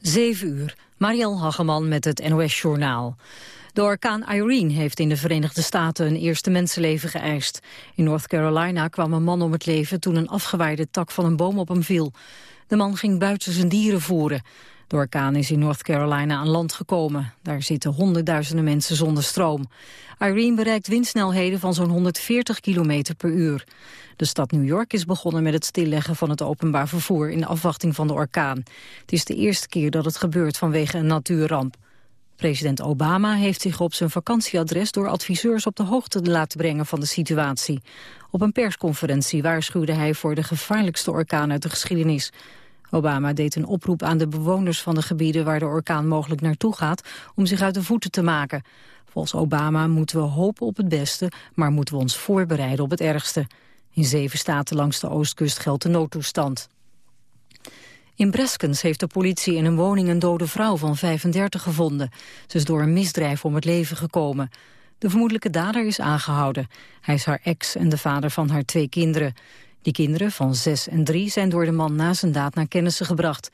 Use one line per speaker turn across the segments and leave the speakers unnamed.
7 uur. Mariel Hageman met het NOS-journaal. De orkaan Irene heeft in de Verenigde Staten een eerste mensenleven geëist. In North Carolina kwam een man om het leven toen een afgewaaide tak van een boom op hem viel. De man ging buiten zijn dieren voeren. De orkaan is in North Carolina aan land gekomen. Daar zitten honderdduizenden mensen zonder stroom. Irene bereikt windsnelheden van zo'n 140 km per uur. De stad New York is begonnen met het stilleggen van het openbaar vervoer in afwachting van de orkaan. Het is de eerste keer dat het gebeurt vanwege een natuurramp. President Obama heeft zich op zijn vakantieadres door adviseurs op de hoogte laten brengen van de situatie. Op een persconferentie waarschuwde hij voor de gevaarlijkste orkaan uit de geschiedenis. Obama deed een oproep aan de bewoners van de gebieden waar de orkaan mogelijk naartoe gaat om zich uit de voeten te maken. Volgens Obama moeten we hopen op het beste, maar moeten we ons voorbereiden op het ergste. In zeven staten langs de oostkust geldt de noodtoestand. In Breskens heeft de politie in een woning een dode vrouw van 35 gevonden. Ze is door een misdrijf om het leven gekomen. De vermoedelijke dader is aangehouden. Hij is haar ex en de vader van haar twee kinderen. Die kinderen van 6 en 3 zijn door de man na zijn daad naar kennissen gebracht.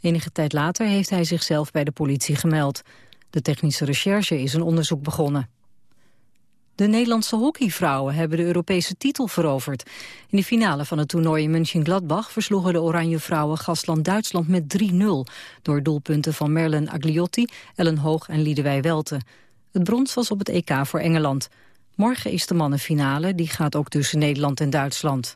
Enige tijd later heeft hij zichzelf bij de politie gemeld. De technische recherche is een onderzoek begonnen. De Nederlandse hockeyvrouwen hebben de Europese titel veroverd. In de finale van het toernooi in München-Gladbach versloegen de Oranje Vrouwen gastland Duitsland met 3-0... door doelpunten van Merlen Agliotti, Ellen Hoog en Liedewij Welte. Het brons was op het EK voor Engeland. Morgen is de mannenfinale, die gaat ook tussen Nederland en Duitsland.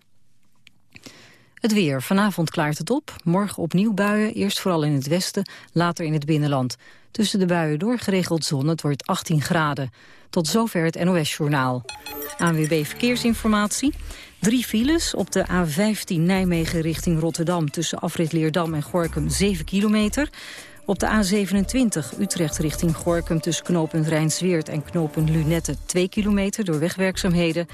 Het weer. Vanavond klaart het op. Morgen opnieuw buien, eerst vooral in het westen, later in het binnenland. Tussen de buien door geregeld zon, het wordt 18 graden. Tot zover het NOS-journaal. ANWB Verkeersinformatie. Drie files op de A15 Nijmegen richting Rotterdam... tussen afrit Leerdam en Gorkum 7 kilometer. Op de A27 Utrecht richting Gorkum tussen knooppunt Rijnsweert en knooppunt Lunette 2 kilometer door wegwerkzaamheden.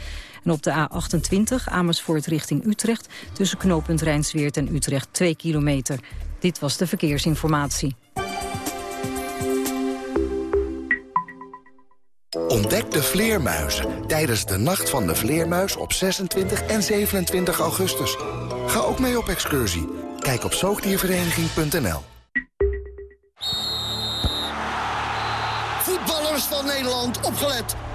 En op de A28 Amersfoort richting Utrecht tussen knooppunt Rijnsweert en Utrecht 2 kilometer. Dit was de verkeersinformatie.
Ontdek de vleermuizen tijdens de Nacht van de Vleermuis op 26 en 27 augustus. Ga ook mee op excursie. Kijk op zoogdiervereniging.nl
Voetballers van Nederland, opgelet.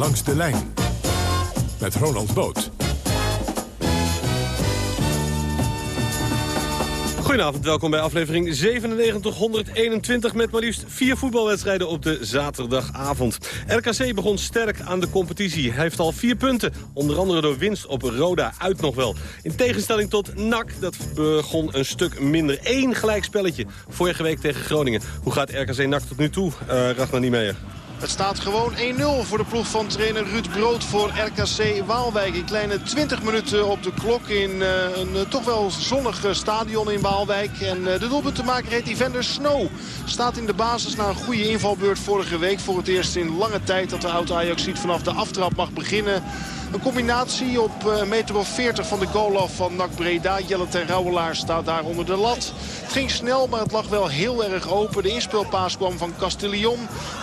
Langs de lijn. Met Ronald Boot.
Goedenavond, welkom bij aflevering 9721 met maar liefst vier voetbalwedstrijden op de zaterdagavond. RKC begon sterk aan de competitie. Hij heeft al vier punten, onder andere door winst op Roda uit nog wel. In tegenstelling tot NAC, dat begon een stuk minder. Eén gelijkspelletje vorige week tegen Groningen. Hoe gaat RKC NAC tot nu toe, uh, Ragnar Niemeyer?
Het staat gewoon 1-0 voor de ploeg van trainer Ruud Brood voor RKC Waalwijk. Een kleine 20 minuten op de klok in uh, een uh, toch wel zonnig stadion in Waalwijk. En uh, de doelpuntenmaker heet Evander Snow. Staat in de basis na een goede invalbeurt vorige week. Voor het eerst in lange tijd dat de oud-Ajax ziet vanaf de aftrap mag beginnen. Een combinatie op een meter of 40 van de goal af van NAC Breda. Jelle ten Rouwelaar staat daar onder de lat. Het ging snel, maar het lag wel heel erg open. De inspeelpaas kwam van Castillon.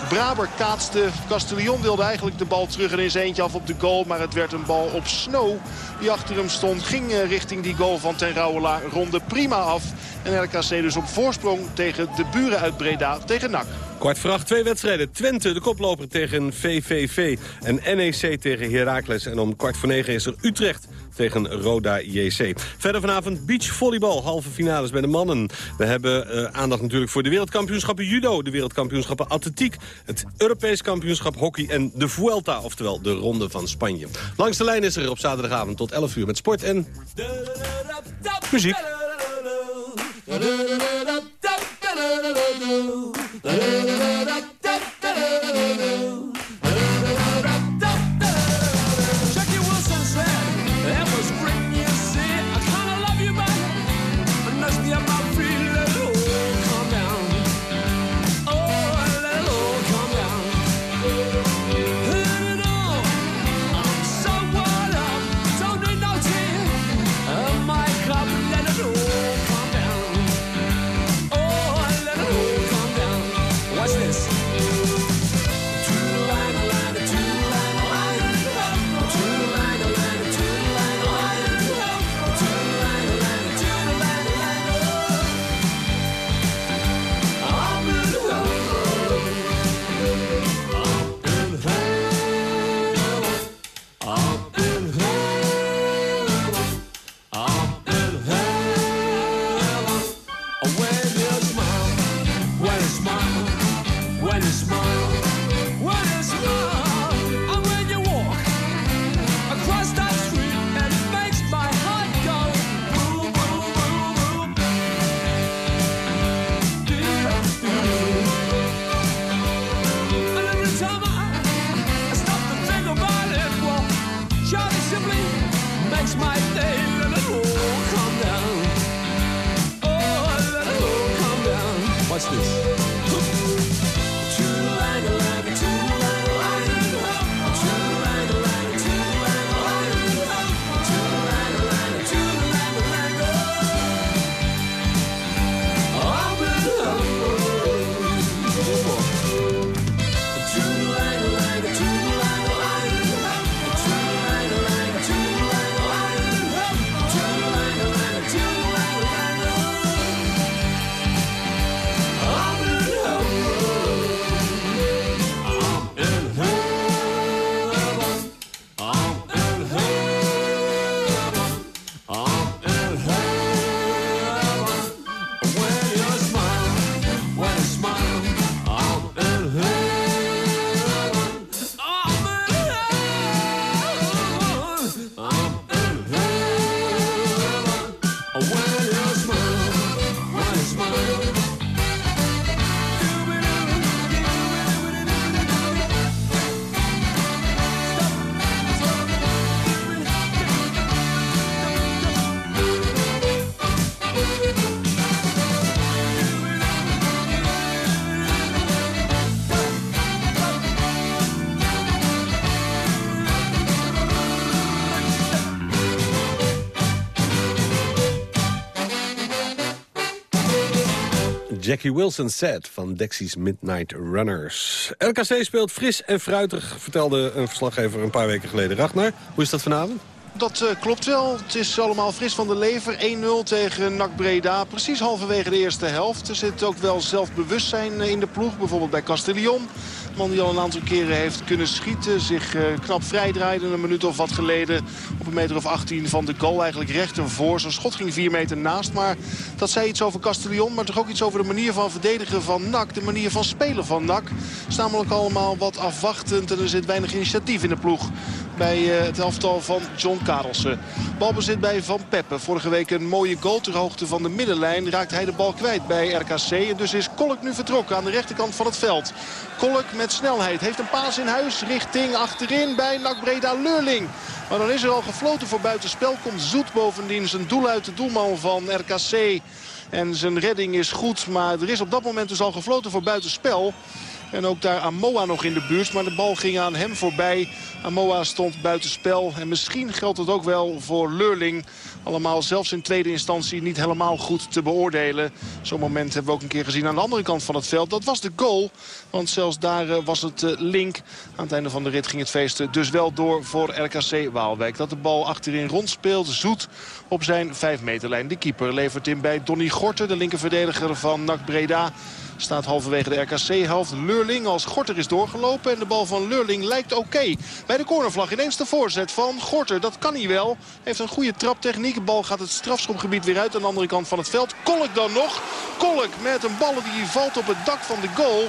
Braber kaatste. Castillon wilde eigenlijk de bal terug en zijn eentje af op de goal. Maar het werd een bal op Snow. Die achter hem stond. Ging richting die goal van ten Rouwelaar. Ronde prima af. En RKC dus op voorsprong tegen de buren uit Breda. Tegen NAC.
Kwart voor acht, twee wedstrijden. Twente, de koploper tegen VVV. En NEC tegen Heracles. En om kwart voor negen is er Utrecht tegen Roda JC. Verder vanavond beachvolleybal, halve finales bij de mannen. We hebben uh, aandacht natuurlijk voor de wereldkampioenschappen judo... de wereldkampioenschappen atletiek, het Europees kampioenschap hockey... en de Vuelta, oftewel de Ronde van Spanje. Langs de lijn is er op zaterdagavond tot 11 uur met sport en... muziek da da da da da Jackie Wilson Said van Dexys Midnight Runners. RKC speelt fris en fruitig, vertelde een verslaggever een paar weken geleden. Ragnar, hoe is dat vanavond?
Dat uh, klopt wel. Het is allemaal fris van de lever. 1-0 tegen NAC Breda. Precies halverwege de eerste helft. Er zit ook wel zelfbewustzijn in de ploeg. Bijvoorbeeld bij Castellion man die al een aantal keren heeft kunnen schieten. Zich uh, knap vrijdraaide een minuut of wat geleden. Op een meter of 18 van de goal. Eigenlijk recht voor. Zo'n schot ging 4 meter naast. Maar dat zei iets over Castellion. Maar toch ook iets over de manier van verdedigen van NAC. De manier van spelen van NAC. Is namelijk allemaal wat afwachtend. En er zit weinig initiatief in de ploeg. Bij het elftal van John Karelsen. Balbezit bij Van Peppe. Vorige week een mooie goal ter hoogte van de middenlijn. Raakt hij de bal kwijt bij RKC. En dus is Kolk nu vertrokken aan de rechterkant van het veld. Kolk met snelheid. Heeft een paas in huis richting achterin bij NAC Breda Leurling. Maar dan is er al gefloten voor buitenspel. Komt Zoet bovendien zijn doel uit de doelman van RKC. En zijn redding is goed. Maar er is op dat moment dus al gefloten voor buitenspel. En ook daar Amoa nog in de buurt. Maar de bal ging aan hem voorbij. Amoa stond buitenspel. En misschien geldt het ook wel voor Leurling. Allemaal zelfs in tweede instantie niet helemaal goed te beoordelen. Zo'n moment hebben we ook een keer gezien aan de andere kant van het veld. Dat was de goal. Want zelfs daar eh, was het eh, link. Aan het einde van de rit ging het feest dus wel door voor RKC Waalwijk. Dat de bal achterin rondspeelt. Zoet op zijn 5 meterlijn. De keeper levert in bij Donny Gorter. De linkerverdediger van NAC Breda. Staat halverwege de RKC-helft. Leurling als Gorter is doorgelopen. En de bal van Leurling lijkt oké. Bij de cornervlag ineens de voorzet van Gorter. Dat kan hij wel. Heeft een goede traptechniek. De bal gaat het strafschopgebied weer uit aan de andere kant van het veld. Kolk dan nog. Kolk met een bal die valt op het dak van de goal.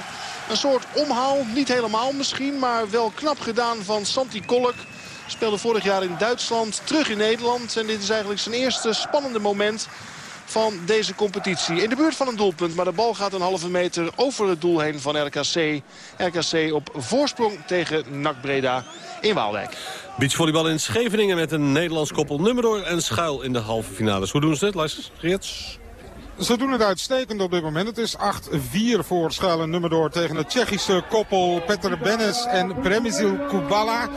Een soort omhaal. Niet helemaal misschien. Maar wel knap gedaan van Santi Kolk. Speelde vorig jaar in Duitsland. Terug in Nederland. En dit is eigenlijk zijn eerste spannende moment van deze competitie. In de buurt van een doelpunt, maar de bal gaat een halve meter over het doel heen van RKC. RKC op voorsprong tegen NAC Breda in Waalwijk.
Beachvolleybal in Scheveningen met een Nederlands koppel Nummerdoor en Schuil in de halve finales. Hoe doen ze dit, Luister, Geerts?
Ze doen het uitstekend op dit moment. Het is 8-4 voor Schuil en Nummerdoor tegen het Tsjechische koppel Petr Benes en Premisil Kubala.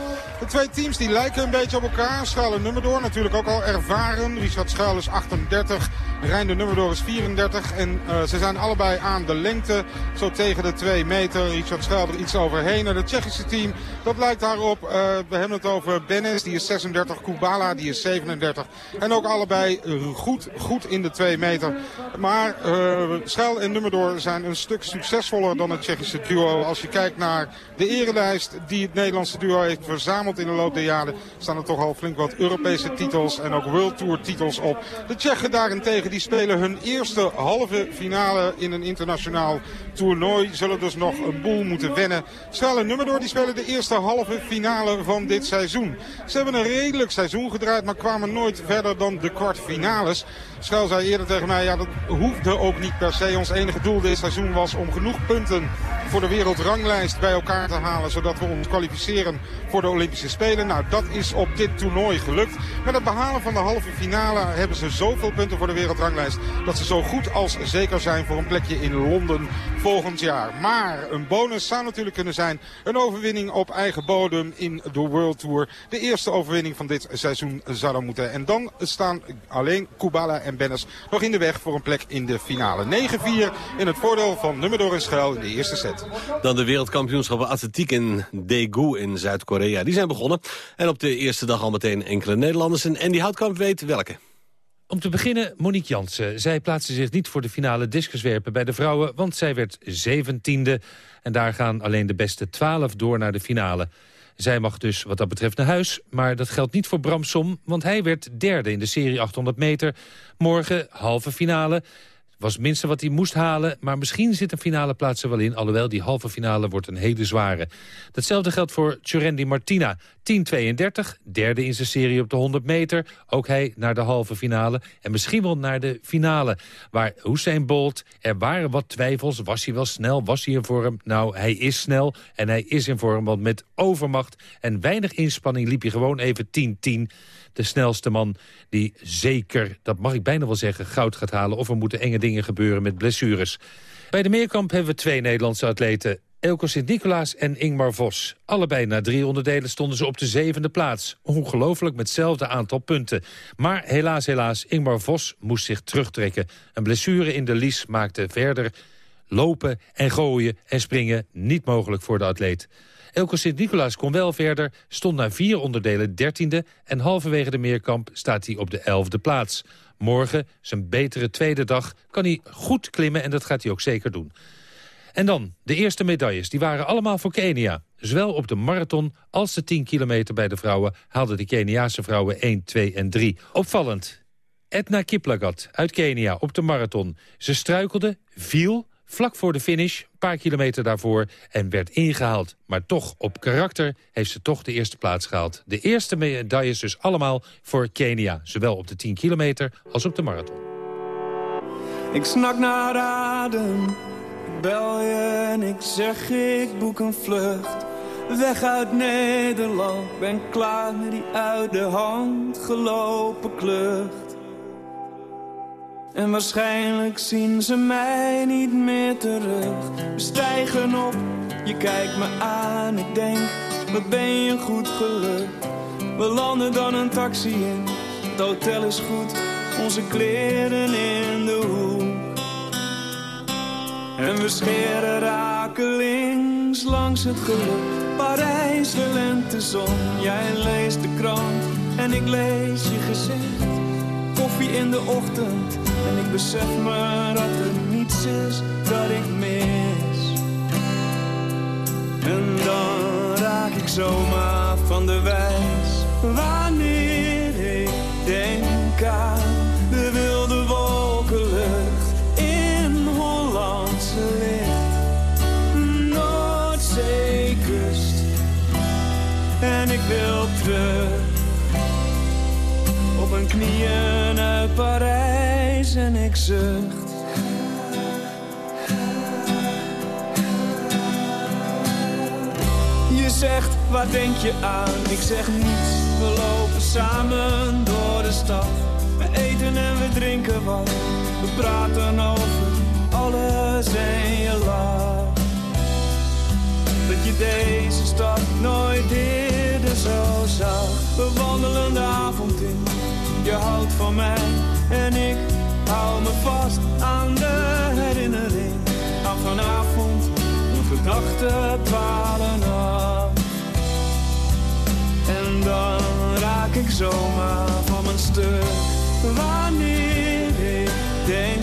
De twee teams die lijken een beetje op elkaar. Schuil en Nummerdoor natuurlijk ook al ervaren. Richard Schuil is 38, Rijn de Nummerdoor is 34. En uh, ze zijn allebei aan de lengte, zo tegen de 2 meter. Richard Schuil er iets overheen. En het Tsjechische team, dat lijkt daarop. Uh, we hebben het over Benes, die is 36, Kubala, die is 37. En ook allebei goed, goed in de 2 meter. Maar uh, Schuil en Nummerdoor zijn een stuk succesvoller dan het Tsjechische duo. Als je kijkt naar de erelijst die het Nederlandse duo heeft verzameld in de loop der jaren... staan er toch al flink wat Europese titels en ook World Tour titels op. De Tsjechen daarentegen die spelen hun eerste halve finale in een internationaal toernooi. Zullen dus nog een boel moeten wennen. Schuil en Nummerdoor die spelen de eerste halve finale van dit seizoen. Ze hebben een redelijk seizoen gedraaid, maar kwamen nooit verder dan de kwartfinales. Schuil zei eerder tegen mij, ja dat hoefde ook niet per se. Ons enige doel dit seizoen was om genoeg punten voor de wereldranglijst bij elkaar te halen. Zodat we ons kwalificeren voor de Olympische Spelen. Nou, dat is op dit toernooi gelukt. Met het behalen van de halve finale hebben ze zoveel punten voor de wereldranglijst. Dat ze zo goed als zeker zijn voor een plekje in Londen volgend jaar. Maar een bonus zou natuurlijk kunnen zijn een overwinning op eigen bodem in de World Tour. De eerste overwinning van dit seizoen zou moeten. En dan staan alleen Kubala en Bennis nog in de weg voor een plek in de finale. 9-4 in het voordeel van Nummerdoor en Schuil in de eerste set.
Dan de wereldkampioenschappen atletiek in Daegu in Zuid-Korea. Die zijn begonnen. En op de eerste dag al meteen enkele Nederlanders. En Andy Houtkamp weet welke.
Om te beginnen Monique Jansen. Zij plaatste zich niet voor de finale discuswerpen bij de vrouwen... want zij werd zeventiende. En daar gaan alleen de beste twaalf door naar de finale. Zij mag dus wat dat betreft naar huis. Maar dat geldt niet voor Bram Som, want hij werd derde in de serie 800 meter. Morgen halve finale was het minste wat hij moest halen. Maar misschien zit een finale plaats er wel in. Alhoewel, die halve finale wordt een hele zware. Datzelfde geldt voor Tjurendi Martina. 10.32, derde in zijn serie op de 100 meter. Ook hij naar de halve finale. En misschien wel naar de finale. Waar Hussein Bolt, er waren wat twijfels. Was hij wel snel? Was hij in vorm? Nou, hij is snel en hij is in vorm. Want met overmacht en weinig inspanning liep hij gewoon even 10-10 de snelste man die zeker, dat mag ik bijna wel zeggen, goud gaat halen. Of er moeten enge dingen gebeuren met blessures. Bij de meerkamp hebben we twee Nederlandse atleten. Elko Sint-Nicolaas en Ingmar Vos. Allebei na drie onderdelen stonden ze op de zevende plaats. Ongelooflijk met hetzelfde aantal punten. Maar helaas, helaas, Ingmar Vos moest zich terugtrekken. Een blessure in de lies maakte verder Lopen en gooien en springen niet mogelijk voor de atleet. Elko Sint-Nicolaas kon wel verder, stond na vier onderdelen dertiende... en halverwege de meerkamp staat hij op de elfde plaats. Morgen, zijn betere tweede dag, kan hij goed klimmen en dat gaat hij ook zeker doen. En dan, de eerste medailles, die waren allemaal voor Kenia. Zowel op de marathon als de 10 kilometer bij de vrouwen... haalden de Keniaanse vrouwen 1, 2 en 3. Opvallend. Edna Kiplagat uit Kenia op de marathon. Ze struikelde, viel, vlak voor de finish, een paar kilometer daarvoor... en werd ingehaald. Maar toch, op karakter heeft ze toch de eerste plaats gehaald. De eerste medailles dus allemaal voor Kenia. Zowel op de 10 kilometer als op de marathon.
Ik snak naar adem, ik bel je en ik zeg ik boek een vlucht. Weg uit Nederland, ben klaar met die uit de hand gelopen klucht. En waarschijnlijk zien ze mij niet meer terug. We stijgen op, je kijkt me aan, ik denk, wat ben je goed geluk. We landen dan een taxi in, het hotel is goed, onze kleren in de hoek. En we scheren rakelings langs het geluk. Parijs, de lentezon, jij leest de krant en ik lees je gezicht. Koffie in de ochtend en ik besef me dat er niets is dat ik mis. En dan raak ik zomaar van de wijs. Wanneer ik denk aan de wilde wolkenlucht in Hollandse licht. Noordzeekust. En ik wil terug mijn knieën uit Parijs en ik zucht. Je zegt, waar denk je aan? Ik zeg niets, we lopen samen door de stad. We eten en we drinken wat, we praten over alles en je lacht. Dat je deze stad nooit eerder zo zag. We wandelen de avond in, je houdt van mij en ik hou me vast aan de herinnering. Aan vanavond, een gedachte dwalen af. En dan raak ik zomaar van mijn stuk. Wanneer ik denk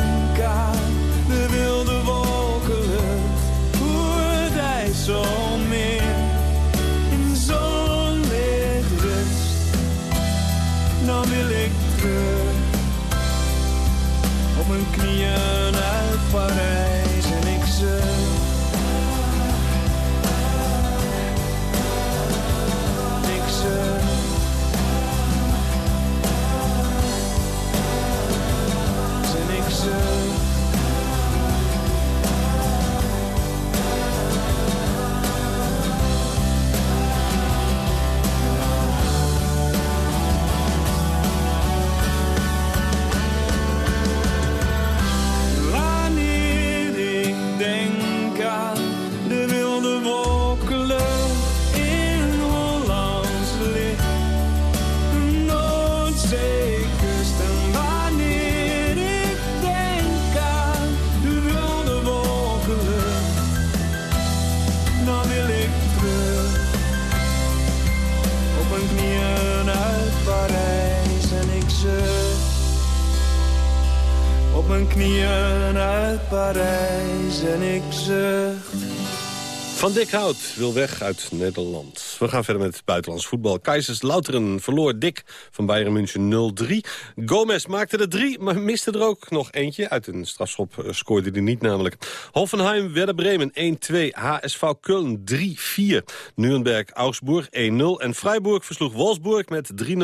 Parijs en ik zucht.
Van Dick Hout wil weg uit Nederland. We gaan verder met het buitenlands voetbal. Kaiserslauteren verloor Dick van Bayern München 0-3. Gomez maakte er drie, maar miste er ook nog eentje. Uit een strafschop eh, scoorde hij niet namelijk. Hoffenheim, Werder Bremen 1-2. HSV Köln 3-4. Nuremberg, Augsburg 1-0. En Freiburg versloeg Wolfsburg met 3-0.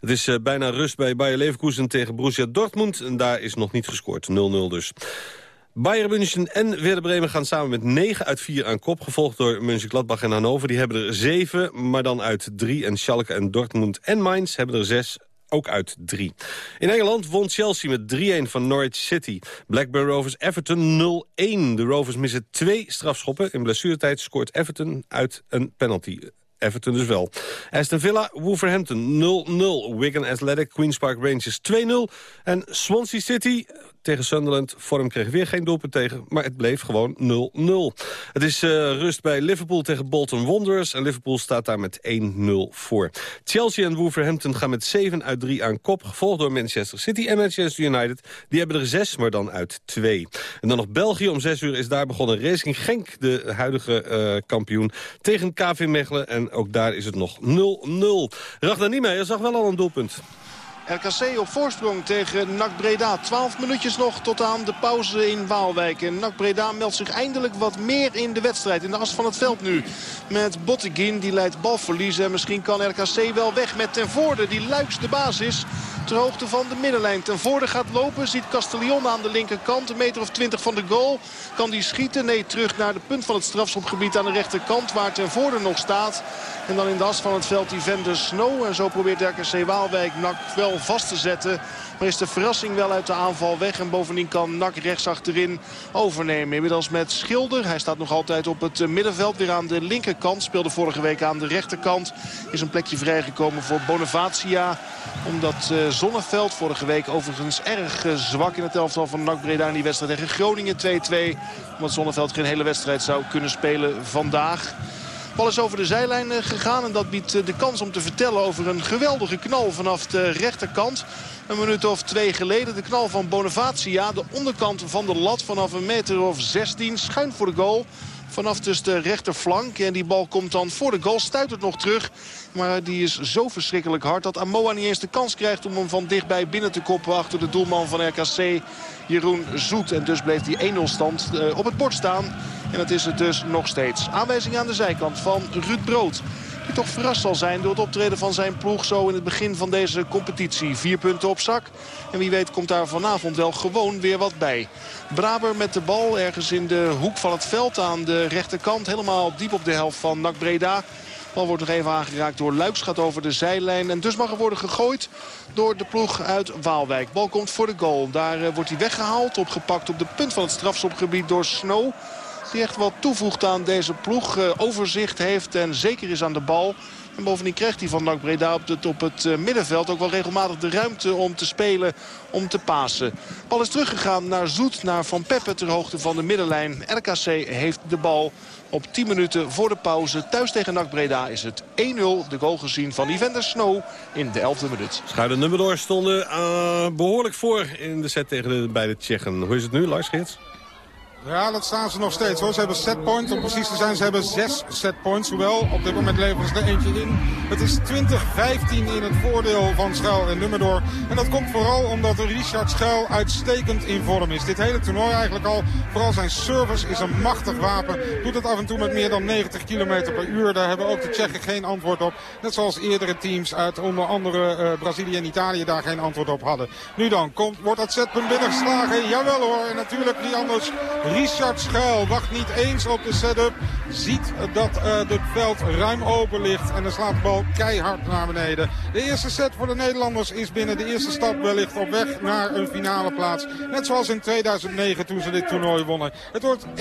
Het is eh, bijna rust bij Bayer Leverkusen tegen Borussia Dortmund. En daar is nog niet gescoord. 0-0 dus. Bayern München en Werder Bremen gaan samen met 9 uit 4 aan kop. Gevolgd door Mönchengladbach en Hannover. Die hebben er 7, maar dan uit 3. En Schalke en Dortmund en Mainz hebben er 6 ook uit 3. In Engeland won Chelsea met 3-1 van Norwich City. Blackburn Rovers Everton 0-1. De Rovers missen twee strafschoppen. In blessuretijd scoort Everton uit een penalty. Everton dus wel. Aston Villa, Wolverhampton 0-0. Wigan Athletic, Queen's Park Rangers 2-0. En Swansea City tegen Sunderland. Vorm kreeg weer geen doelpunt tegen, maar het bleef gewoon 0-0. Het is uh, rust bij Liverpool tegen Bolton Wanderers. En Liverpool staat daar met 1-0 voor. Chelsea en Wolverhampton gaan met 7 uit 3 aan kop. Gevolgd door Manchester City en Manchester United. Die hebben er 6, maar dan uit 2. En dan nog België. Om 6 uur is daar begonnen Racing Genk, de huidige uh, kampioen, tegen KV Mechelen. En ook daar is het nog 0-0. Ragnar Niemeyer zag wel al een doelpunt.
RKC op voorsprong tegen NAC Breda. 12 minuutjes nog tot aan de pauze in Waalwijk. En NAC Breda meldt zich eindelijk wat meer in de wedstrijd. In de as van het veld nu. Met Botteguin, die leidt balverlies. En misschien kan RKC wel weg met Ten Voorde, die luikst de basis ter hoogte van de middenlijn. Ten voorde gaat lopen, ziet Castellon aan de linkerkant. Een meter of 20 van de goal. Kan die schieten? Nee, terug naar de punt van het strafschopgebied aan de rechterkant. Waar ten voorde nog staat. En dan in de as van het veld die Vender Snow. En zo probeert RKC Waalwijk NAC wel vast te zetten. Maar is de verrassing wel uit de aanval weg. En bovendien kan NAC rechts achterin overnemen. Inmiddels met Schilder. Hij staat nog altijd op het middenveld. Weer aan de linkerkant. Speelde vorige week aan de rechterkant. Is een plekje vrijgekomen voor Bonavacia. Omdat uh, Zonneveld vorige week overigens erg uh, zwak in het elftal van NAC Breda in die wedstrijd tegen Groningen 2-2. Omdat Zonneveld geen hele wedstrijd zou kunnen spelen vandaag. Bal is over de zijlijn eh, gegaan en dat biedt de kans om te vertellen over een geweldige knal vanaf de rechterkant. Een minuut of twee geleden de knal van Bonavacia. De onderkant van de lat vanaf een meter of 16 schuin voor de goal. Vanaf dus de rechterflank. En die bal komt dan voor de goal. Stuit het nog terug. Maar die is zo verschrikkelijk hard dat Amoa niet eens de kans krijgt om hem van dichtbij binnen te koppen achter de doelman van RKC. Jeroen Zoet. En dus bleef die 1-0 stand uh, op het bord staan. En dat is het dus nog steeds. Aanwijzing aan de zijkant van Ruud Brood. Die toch verrast zal zijn door het optreden van zijn ploeg zo in het begin van deze competitie. Vier punten op zak. En wie weet komt daar vanavond wel gewoon weer wat bij. Braber met de bal ergens in de hoek van het veld aan de rechterkant. Helemaal diep op de helft van NAC Breda. Bal wordt nog even aangeraakt door Luiks. Gaat over de zijlijn. En dus mag er worden gegooid door de ploeg uit Waalwijk. Bal komt voor de goal. Daar uh, wordt hij weggehaald. Opgepakt op de punt van het strafschopgebied door Snow. Die echt wat toevoegt aan deze ploeg. Uh, overzicht heeft en zeker is aan de bal. En bovendien krijgt hij van NAC Breda op het, op het uh, middenveld ook wel regelmatig de ruimte om te spelen, om te pasen. Bal is teruggegaan naar Zoet, naar Van Peppe ter hoogte van de middenlijn. RKC heeft de bal op 10 minuten voor de pauze. Thuis tegen NAC Breda is het 1-0. De goal gezien van Evander Snow in de 11e minuut.
Schuide nummer stonden uh, behoorlijk voor in de set tegen de beide Tsjechen. Hoe is het nu, Lars Geerts?
Ja, dat staan ze nog steeds hoor. Ze hebben setpoints. Om precies te zijn, ze hebben zes setpoints. Hoewel, op dit moment leveren ze er eentje in. Het is 20-15 in het voordeel van Schuil en Nummerdoor. En dat komt vooral omdat Richard Schuil uitstekend in vorm is. Dit hele toernooi eigenlijk al. Vooral zijn service is een machtig wapen. Doet het af en toe met meer dan 90 km per uur. Daar hebben ook de Tsjechen geen antwoord op. Net zoals eerdere teams uit onder andere uh, Brazilië en Italië daar geen antwoord op hadden. Nu dan, komt, wordt dat setpunt binnengeslagen? Jawel hoor. En natuurlijk die anders Richard Schuil wacht niet eens op de setup. Ziet dat uh, het veld ruim open ligt. En dan slaat de bal keihard naar beneden. De eerste set voor de Nederlanders is binnen de eerste stap wellicht op weg naar een finale plaats. Net zoals in 2009 toen ze dit toernooi wonnen. Het wordt 21-15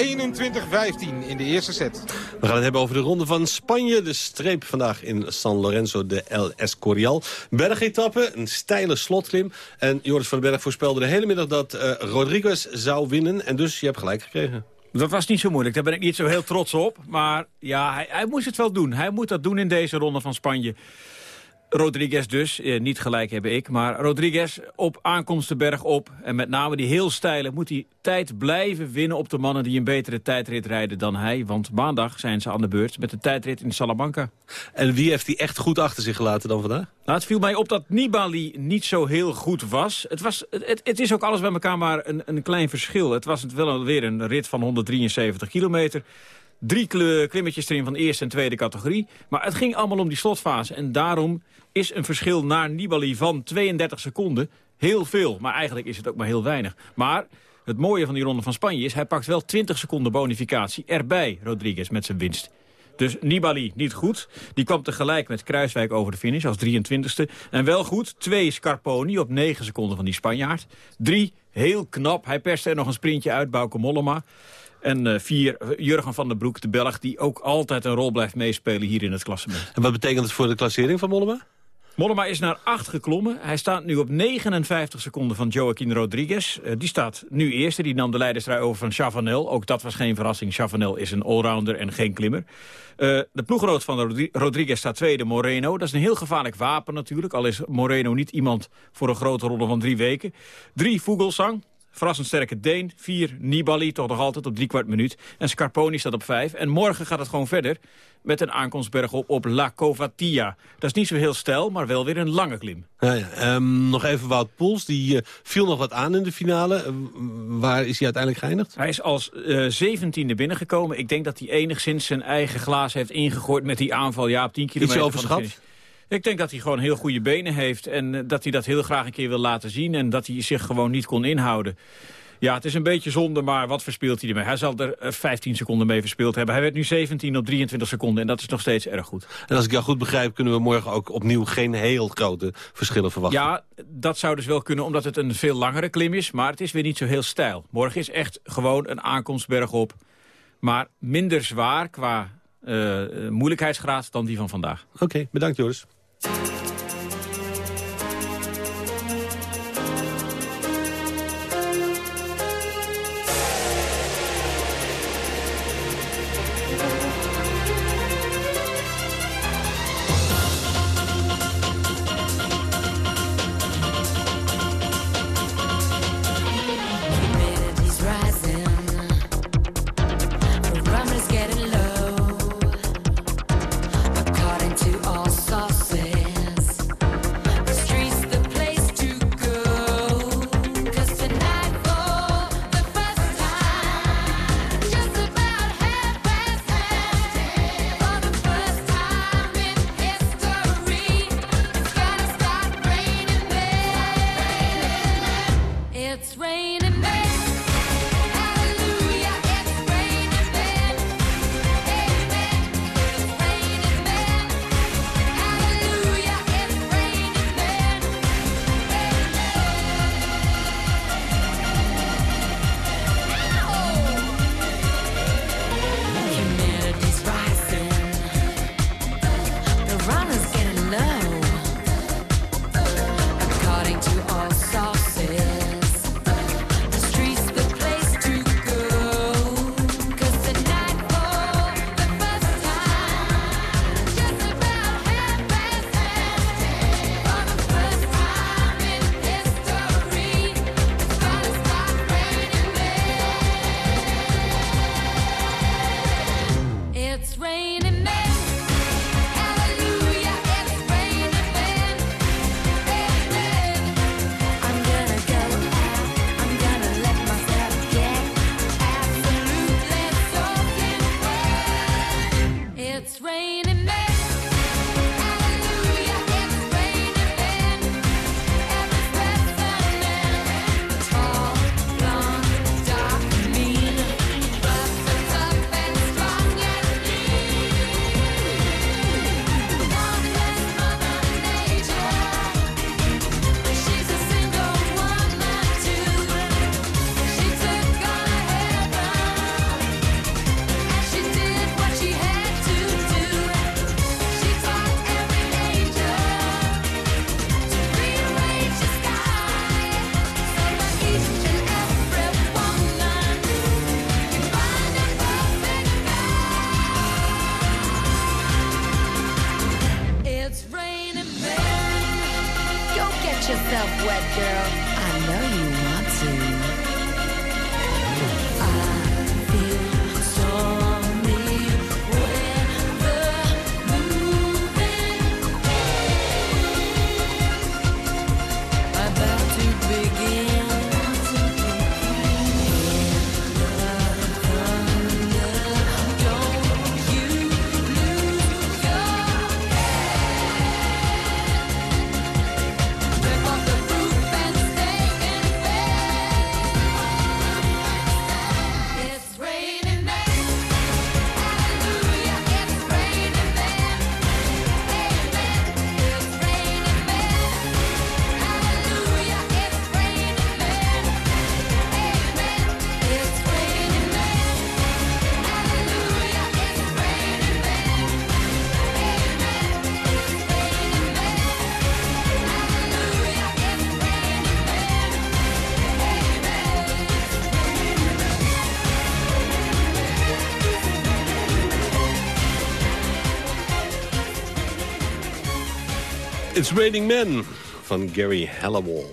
in de eerste set.
We gaan het hebben over de ronde van Spanje. De streep vandaag in San Lorenzo de El Escorial. Bergetappe, een steile slotklim. En Joris van den Berg voorspelde de hele middag dat uh, Rodriguez zou winnen. En dus je hebt gelijk gekregen.
Dat was niet zo moeilijk, daar ben ik niet zo heel trots op. Maar ja, hij, hij moest het wel doen. Hij moet dat doen in deze ronde van Spanje. Rodriguez dus, eh, niet gelijk heb ik. Maar Rodriguez op aankomst de berg op. En met name die heel steile moet hij tijd blijven winnen op de mannen die een betere tijdrit rijden dan hij. Want maandag zijn ze aan de beurt met de tijdrit in Salamanca.
En wie heeft hij echt goed achter zich gelaten dan vandaag?
Nou, het viel mij op dat Nibali niet zo heel goed was. Het, was, het, het is ook alles bij elkaar maar een, een klein verschil. Het was wel weer een rit van 173 kilometer drie klimmetjes erin van eerste en tweede categorie. Maar het ging allemaal om die slotfase. En daarom is een verschil naar Nibali van 32 seconden heel veel. Maar eigenlijk is het ook maar heel weinig. Maar het mooie van die ronde van Spanje is... hij pakt wel 20 seconden bonificatie erbij, Rodriguez, met zijn winst. Dus Nibali niet goed. Die kwam tegelijk met Kruiswijk over de finish als 23ste. En wel goed, twee Scarponi op 9 seconden van die Spanjaard. Drie, heel knap. Hij perste er nog een sprintje uit, Bauke Mollema. En uh, vier, Jurgen van der Broek, de Belg, die ook altijd een rol blijft meespelen hier in het klassement.
En wat betekent het voor de klassering van Mollema?
Mollema is naar 8 geklommen. Hij staat nu op 59 seconden van Joaquin Rodriguez. Uh, die staat nu eerste. Die nam de leiderstrui over van Chavanel. Ook dat was geen verrassing. Chavanel is een allrounder en geen klimmer. Uh, de ploegrood van Rodriguez staat tweede, Moreno. Dat is een heel gevaarlijk wapen natuurlijk. Al is Moreno niet iemand voor een grote ronde van drie weken. Drie, Vogelsang. Verrassend sterke Deen. Vier, Nibali, toch nog altijd op drie kwart minuut. En Scarponi staat op vijf. En morgen gaat het gewoon verder met een aankomstberg op, op La Covatia. Dat is niet zo heel stijl, maar wel weer een lange klim.
Ja, ja. Um, nog even Wout Poels, die uh, viel nog wat aan in de finale. Uh, waar is hij uiteindelijk geëindigd?
Hij is als uh, zeventiende binnengekomen. Ik denk dat hij enigszins zijn eigen glaas heeft ingegooid met die aanval. Ja, op 10 kilometer.
Iets overschat?
Ik denk dat hij gewoon heel goede benen heeft en dat hij dat heel graag een keer wil laten zien. En dat hij zich gewoon niet kon inhouden. Ja, het is een beetje zonde, maar wat verspeelt hij ermee? Hij zal er 15 seconden mee verspeeld hebben. Hij werd nu 17 op 23 seconden en dat is nog steeds erg goed.
En als ik jou goed begrijp, kunnen we morgen ook opnieuw geen heel grote verschillen verwachten.
Ja, dat zou dus wel kunnen, omdat het een veel langere klim is. Maar het is weer niet zo heel stijl. Morgen is echt gewoon een aankomstberg op. Maar minder zwaar qua uh, moeilijkheidsgraad dan die van vandaag.
Oké, okay, bedankt Joris. Thank you.
It's Raining Men van Gary Hallowell.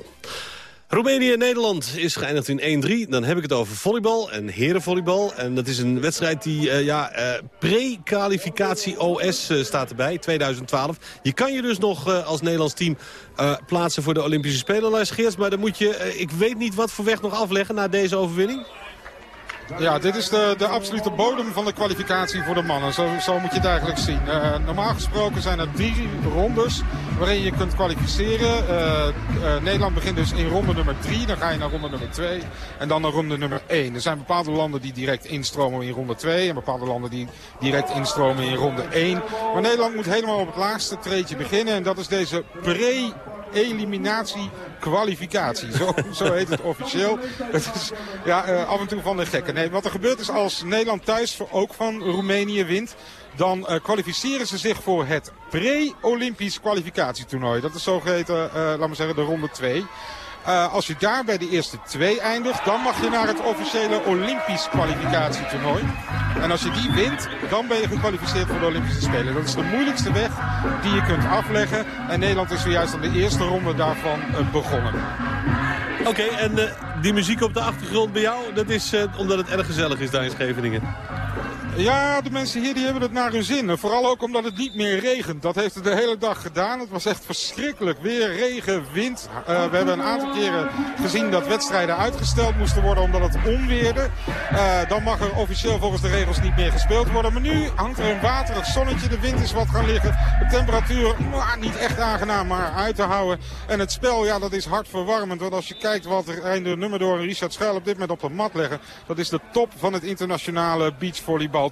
Roemenië-Nederland is geëindigd in 1-3. Dan heb ik het over volleybal en herenvolleybal. En dat is een wedstrijd die uh, ja, uh, pre-kwalificatie OS uh, staat erbij, 2012. Je kan je dus nog als Nederlands team plaatsen voor de Olympische Spelen, Geers. Maar dan moet je, ik weet niet wat voor weg nog afleggen na deze overwinning.
Ja, dit is de, de absolute bodem van de kwalificatie voor de mannen. Zo, zo moet je het eigenlijk zien. Uh, normaal gesproken zijn er drie rondes waarin je kunt kwalificeren. Uh, uh, Nederland begint dus in ronde nummer drie. Dan ga je naar ronde nummer twee. En dan naar ronde nummer één. Er zijn bepaalde landen die direct instromen in ronde twee. En bepaalde landen die direct instromen in ronde één. Maar Nederland moet helemaal op het laagste treedje beginnen. En dat is deze pre eliminatie kwalificatie. Zo, zo heet het officieel. Het is ja, uh, af en toe van de gekken. Nee, wat er gebeurt is als Nederland thuis ook van Roemenië wint... dan uh, kwalificeren ze zich voor het pre-Olympisch kwalificatietoernooi. Dat is zogeheten, uh, laten we zeggen, de ronde 2. Uh, als je daar bij de eerste twee eindigt, dan mag je naar het officiële Olympisch kwalificatietoernooi. En als je die wint, dan ben je gekwalificeerd voor de Olympische Spelen. Dat is de moeilijkste weg die je kunt afleggen. En Nederland is zojuist aan de eerste ronde daarvan uh, begonnen.
Oké, en uh, die muziek op de achtergrond bij jou, dat is omdat het erg gezellig is daar in Scheveningen.
Ja, de mensen hier die hebben het naar hun zin. Vooral ook omdat het niet meer regent. Dat heeft het de hele dag gedaan. Het was echt verschrikkelijk. Weer regen, wind. Uh, we hebben een aantal keren gezien dat wedstrijden uitgesteld moesten worden omdat het onweerde. Uh, dan mag er officieel volgens de regels niet meer gespeeld worden. Maar nu hangt er een waterig zonnetje. De wind is wat gaan liggen. De temperatuur, nou, niet echt aangenaam, maar uit te houden. En het spel, ja, dat is hartverwarmend. Want als je kijkt wat Reinder Nummerdoor en Richard Schuil op dit moment op de mat leggen. Dat is de top van het internationale beachvolleybal.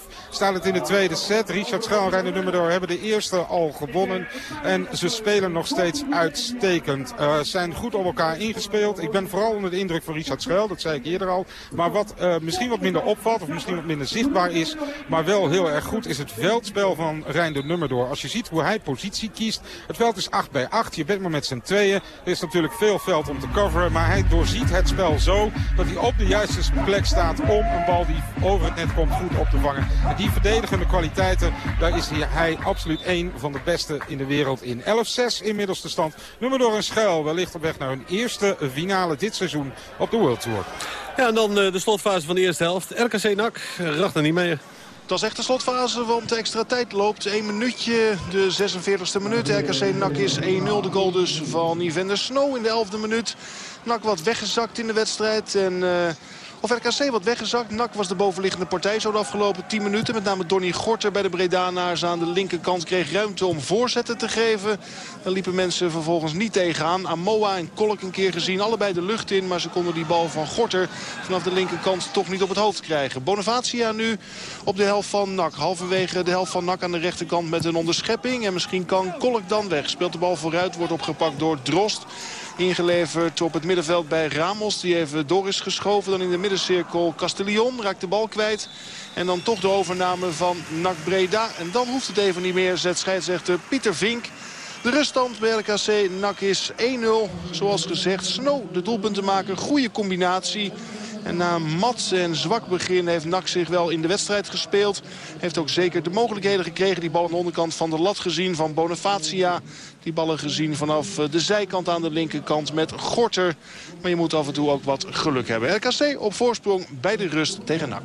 10-5 staat het in de tweede set. Richard Schuil en nummer door hebben de eerste al gewonnen. En ze spelen nog steeds uitstekend. Uh, zijn goed op elkaar ingespeeld. Ik ben vooral onder de indruk van Richard Schuil. Dat zei ik eerder al. Maar wat uh, misschien wat minder opvalt. Of misschien wat minder zichtbaar is. Maar wel heel erg goed is het veldspel van Rijn de Nummerdoor. Als je ziet hoe hij positie kiest. Het veld is 8 bij 8. Je bent maar met z'n tweeën. Er is natuurlijk veel veld om te coveren. Maar hij doorziet het spel zo dat hij op de juiste plek staat om een bal die over het net komt goed op te vangen. En die verdedigende kwaliteiten, daar is hij absoluut één van de beste in de wereld in. 11-6 inmiddels de stand. Nummer door een schuil, wellicht op weg naar hun eerste finale dit seizoen op de World Tour.
Ja, en dan de slotfase van de eerste helft. RKC NAC, er niet mee.
Dat is echt de slotfase, want de extra tijd loopt. 1 minuutje, de 46e minuut. RKC NAC is 1-0. De goal dus van Evander Snow in de 11e minuut. NAC wat weggezakt in de wedstrijd en... Uh, of RKC wat weggezakt. NAC was de bovenliggende partij zo de afgelopen 10 minuten. Met name Donny Gorter bij de Bredanaars aan de linkerkant kreeg ruimte om voorzetten te geven. Daar liepen mensen vervolgens niet tegenaan. Amoa en Kolk een keer gezien. Allebei de lucht in. Maar ze konden die bal van Gorter vanaf de linkerkant toch niet op het hoofd krijgen. Bonavacia nu op de helft van NAC. Halverwege de helft van NAC aan de rechterkant met een onderschepping. En misschien kan Kolk dan weg. Speelt de bal vooruit. Wordt opgepakt door Drost. Ingeleverd op het middenveld bij Ramos. Die even door is geschoven. Dan in de middencirkel Castellion. Raakt de bal kwijt. En dan toch de overname van NAC Breda. En dan hoeft het even niet meer. Zet scheidsrechter Pieter Vink. De ruststand bij RKC NAC is 1-0. Zoals gezegd, Snow de doelpuntenmaker. Goede combinatie. En na een mat en zwak begin heeft NAC zich wel in de wedstrijd gespeeld. Heeft ook zeker de mogelijkheden gekregen. Die bal aan de onderkant van de lat gezien van Bonifacia. Die ballen gezien vanaf de zijkant aan de linkerkant met Gorter. Maar je moet af en toe ook wat geluk hebben. RKC op voorsprong bij de rust tegen NAC.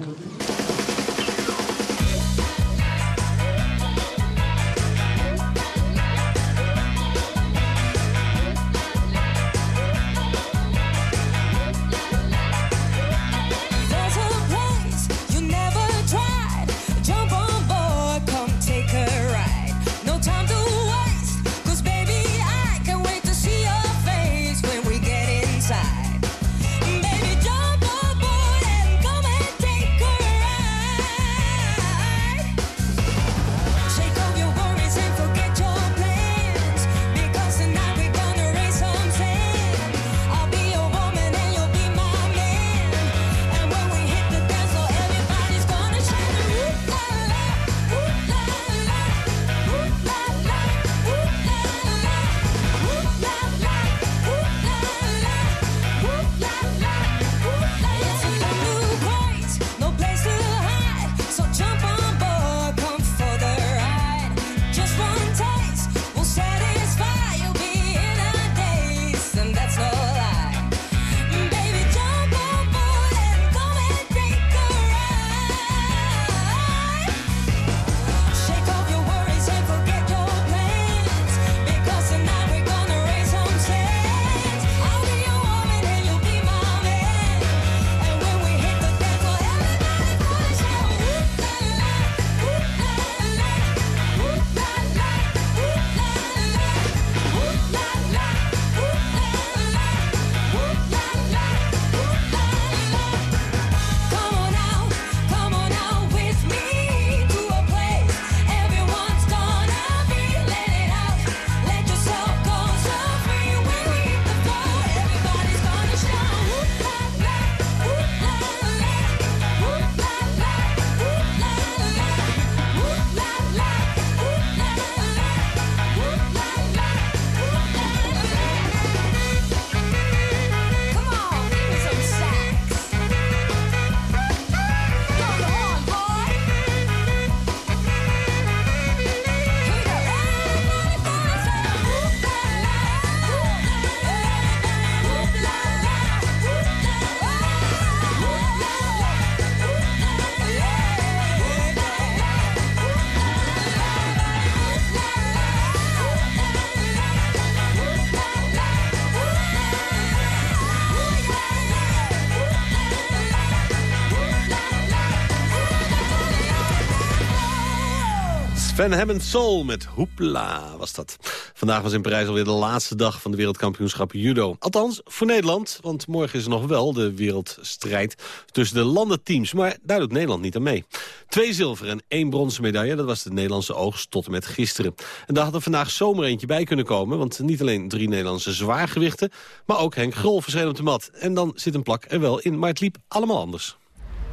Van Hammond Soul met Hoepla was dat. Vandaag was in Parijs alweer de laatste dag van de wereldkampioenschap judo. Althans, voor Nederland, want morgen is er nog wel de wereldstrijd tussen de landenteams. Maar daar doet Nederland niet aan mee. Twee zilver en één bronzen medaille, dat was de Nederlandse oogst tot en met gisteren. En daar had er vandaag zomer eentje bij kunnen komen, want niet alleen drie Nederlandse zwaargewichten, maar ook Henk Grol verscheen op de mat. En dan zit een plak er wel in, maar het liep allemaal anders.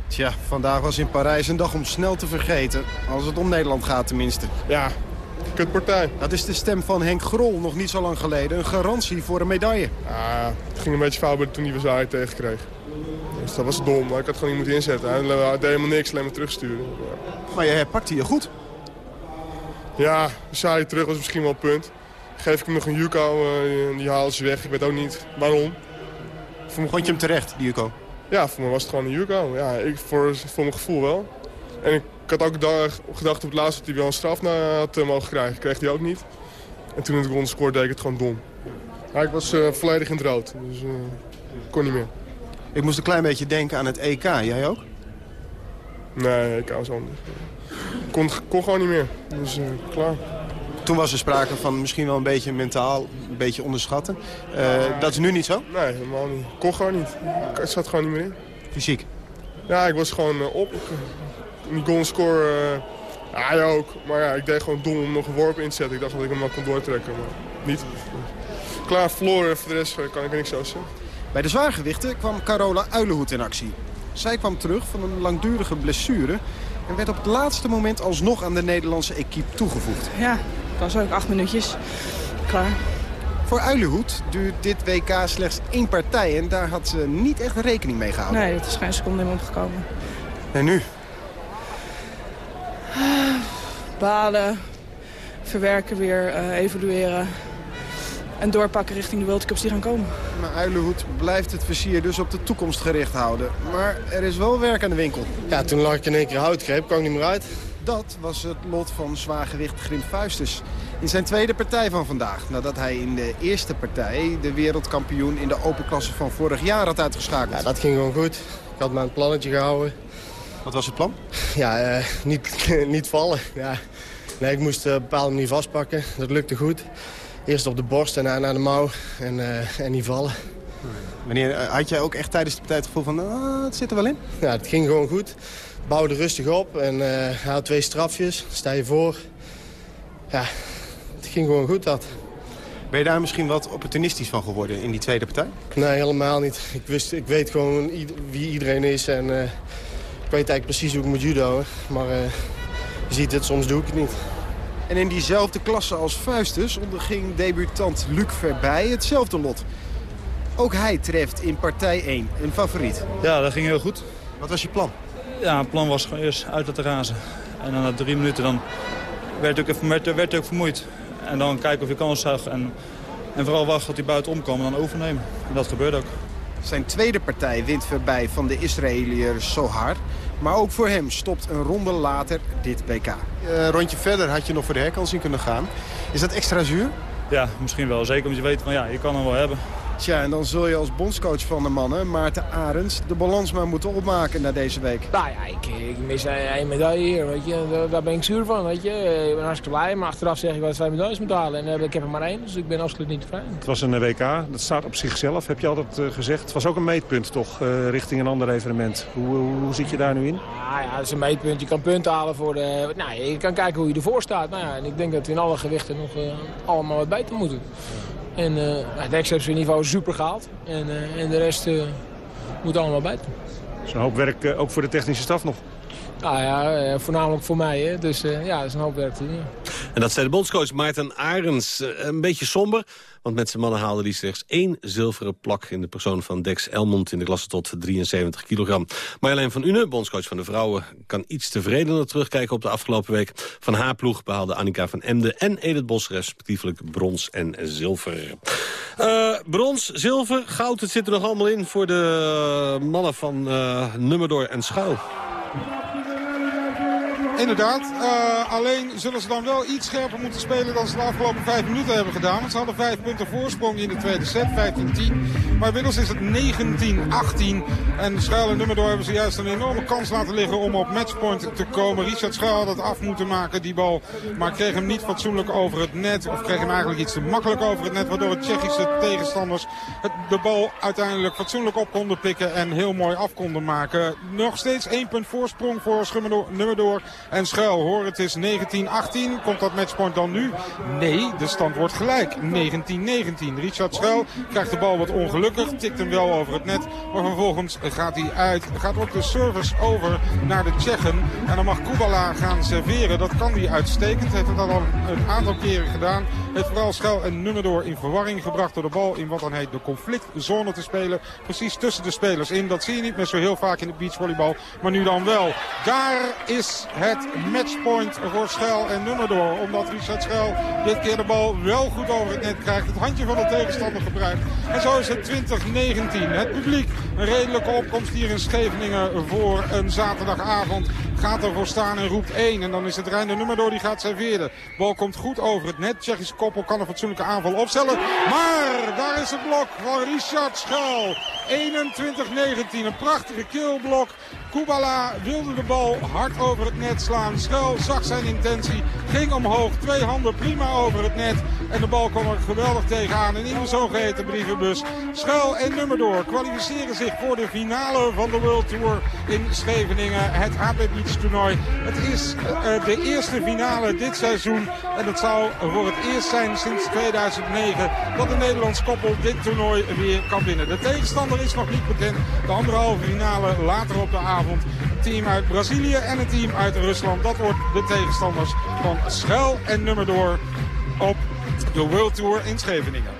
Tja, vandaag was in Parijs een dag om snel te vergeten. Als het om Nederland gaat tenminste.
Ja, kutpartij.
Dat is de stem van Henk Grol, nog niet zo lang geleden. Een garantie voor een medaille.
Ja, het ging een beetje fout toen hij Versailles tegenkreeg. Dus dat was dom, maar ik had gewoon niet moeten inzetten. Hij deed helemaal niks, alleen maar terugsturen.
Maar je pakte je goed.
Ja, Versailles terug was misschien wel een punt. Geef ik hem nog een Juco, uh, die haalde ze weg. Ik weet ook niet waarom.
Vond je hem terecht, die Juco?
Ja, voor me was het gewoon een Jurko. Ja, ik, voor, voor mijn gevoel wel. En ik, had ook gedacht op het laatste dat hij wel een straf had uh, mogen krijgen. Kreeg hij ook niet. En toen in de grond scoorde deed ik het gewoon dom. Ja, ik was uh, volledig in het rood, dus uh, kon niet meer.
Ik moest een klein beetje denken aan het EK. Jij ook?
Nee, EK was anders. Ik kon, kon gewoon niet meer, dus klaar.
Toen was er sprake van misschien wel een beetje mentaal, een beetje onderschatten. Uh, dat is nu niet zo?
Nee, helemaal niet. Kon gewoon niet. Ik zat gewoon niet meer in.
Fysiek?
Ja, ik was gewoon uh, op. Die goal score, uh, ja, hij ook. Maar ja, ik deed gewoon dom om nog een worp in te zetten. Ik dacht dat ik hem wel kon doortrekken, maar niet. Klaar, verloren. Voor de rest kan ik niks zo zeggen.
Bij de zwaargewichten kwam Carola Uilenhoed in actie. Zij kwam terug van een langdurige blessure... en werd op het laatste moment alsnog aan de Nederlandse equipe toegevoegd.
Ja, was ook acht minuutjes. Klaar.
Voor Uilenhoed duurt dit WK slechts één partij... en daar had ze niet echt rekening mee gehouden.
Nee, dat is geen seconde in opgekomen.
En nu?
Balen, verwerken weer, uh, evalueren... en doorpakken richting de World Cups die gaan komen.
Maar Uilenhoed blijft het versier dus op de toekomst gericht houden. Maar er is wel werk aan de winkel.
Ja, toen lag ik in één keer houtgreep, kwam ik niet meer uit.
Dat was het lot van zwaargewicht Grim Fuistus. In zijn tweede partij van vandaag. Nadat hij in de eerste partij de wereldkampioen in de open klasse van vorig jaar had uitgeschakeld.
Ja, dat ging gewoon goed. Ik had mijn plannetje gehouden.
Wat was het plan?
Ja, uh, niet, niet vallen. Ja. Nee, ik moest op een bepaalde manier vastpakken. Dat lukte goed. Eerst op de borst en daarna naar de mouw. En, uh, en niet vallen.
Wanneer, had jij ook echt tijdens de partij het gevoel van... Ah, het zit er wel in?
Ja, het ging gewoon goed bouwde rustig op en uh, had twee strafjes. Sta je voor. Ja, het ging gewoon goed dat.
Ben je daar misschien wat opportunistisch van geworden in die tweede partij?
Nee, helemaal niet. Ik, wist, ik weet gewoon wie iedereen is en uh, ik weet eigenlijk precies hoe ik moet judo. Maar uh, je ziet het, soms doe ik het niet.
En in diezelfde klasse als Fuistus onderging debutant Luc Verbij hetzelfde lot. Ook hij treft in partij 1 een favoriet.
Ja, dat ging heel goed.
Wat was je plan?
Ja, het plan was gewoon eerst uit laten razen. En dan na drie minuten dan werd ik, werd, werd ook vermoeid. En dan kijken of je kans zag. En, en vooral wachten tot hij buiten omkwam en dan overnemen. En dat gebeurde ook.
Zijn tweede partij wint voorbij van de Israëliër Sohar. Maar ook voor hem stopt een ronde later dit WK. Uh, rondje verder had je nog voor de herkansing kunnen gaan. Is dat extra zuur?
Ja, misschien wel. Zeker omdat je weet van ja, je kan hem wel hebben.
Tja, en dan zul je als bondscoach van de mannen, Maarten Arends, de balans maar moeten opmaken na deze week.
Nou ja, ik, ik mis één medaille hier, weet je. Daar, ben ik zuur van, weet je. Ik ben hartstikke blij, maar achteraf zeg ik wel twee medailles moet halen. En uh, ik heb er maar één, dus ik ben absoluut niet tevreden.
Het was een WK, dat staat op zichzelf, heb je altijd uh, gezegd. Het was ook een meetpunt toch, uh, richting een ander evenement. Hoe, hoe, hoe, zit je daar nu in?
Ah, ja, het is een meetpunt. Je kan punten halen voor de... Nou, je kan kijken hoe je ervoor staat. Nou ja, en ik denk dat we in alle gewichten nog allemaal wat beter moeten. En uh, het extra niveau is super gehaald. En, uh, en de rest uh, moet allemaal bij.
Een hoop werk ook voor de technische staf nog.
Nou ja, voornamelijk voor mij. Hè. Dus ja, dat is een hoop werk te doen.
En dat zei de bondscoach Maarten Arends. een beetje somber, want met zijn mannen haalde hij slechts één zilveren plak... in de persoon van Dex Elmond in de klasse tot 73 kilogram. Marjolein van Une, bondscoach van de vrouwen... kan iets tevredener terugkijken op de afgelopen week. Van haar ploeg behaalde Annika van Emden en Edith Bos... respectievelijk brons en zilver. Uh, brons, zilver, goud, het zit er nog allemaal in... voor de mannen van uh, Nummerdoor en Schouw.
Inderdaad. Uh, alleen zullen ze dan wel iets scherper moeten spelen dan ze de afgelopen vijf minuten hebben gedaan. Want ze hadden vijf punten voorsprong in de tweede set, 15-10. Maar inmiddels is het 19-18. En Schuil en Nummerdoor hebben ze juist een enorme kans laten liggen om op matchpoint te komen. Richard Schuil had het af moeten maken, die bal. Maar kreeg hem niet fatsoenlijk over het net. Of kreeg hem eigenlijk iets te makkelijk over het net. Waardoor het Tsjechische tegenstanders de bal uiteindelijk fatsoenlijk op konden pikken. En heel mooi af konden maken. Nog steeds één punt voorsprong voor Nummerdoor en Schuil. Hoor, het is 19-18. Komt dat matchpoint dan nu? Nee, de stand wordt gelijk. 19-19. Richard Schuil krijgt de bal wat ongelukkig. Tikt hem wel over het net. Maar vervolgens gaat hij uit. Gaat ook de service over naar de Tsjechen. En dan mag Kubala gaan serveren. Dat kan hij uitstekend. Heeft dat al een aantal keren gedaan. Heeft vooral Schuil en Nummerdoor in verwarring gebracht door de bal in wat dan heet de conflictzone te spelen. Precies tussen de spelers in. Dat zie je niet meer zo heel vaak in de beachvolleybal. Maar nu dan wel. Daar is het matchpoint voor Schuil en Nummerdoor. Omdat Richard Schuil dit keer de bal wel goed over het net krijgt. Het handje van de tegenstander gebruikt. En zo is het 2019. Het publiek een redelijke opkomst hier in Scheveningen voor een zaterdagavond gaat ervoor staan en roept 1. En dan is het Rijn de nummer door die gaat serveren. Bal komt goed over het net. Tsjechische koppel kan een fatsoenlijke aanval opstellen. Maar daar is het blok van Richard Schuil. 21-19. Een prachtige killblok. Kubala wilde de bal hard over het net slaan. Schuil zag zijn intentie. Ging omhoog. Twee handen prima over het net. En de bal kwam er geweldig tegenaan. En in de zogeheten brievenbus. Schuil en nummer door kwalificeren zich voor de finale van de World Tour in Scheveningen. Het HP Beach toernooi. Het is uh, de eerste finale dit seizoen. En het zou voor het eerst zijn sinds 2009 dat een Nederlands koppel dit toernooi weer kan winnen. De tegenstander is nog niet bekend. De andere halve finale later op de avond. Een team uit Brazilië en een team uit Rusland. Dat wordt de tegenstanders van Schuil en Nummerdoor op de World Tour in Scheveningen.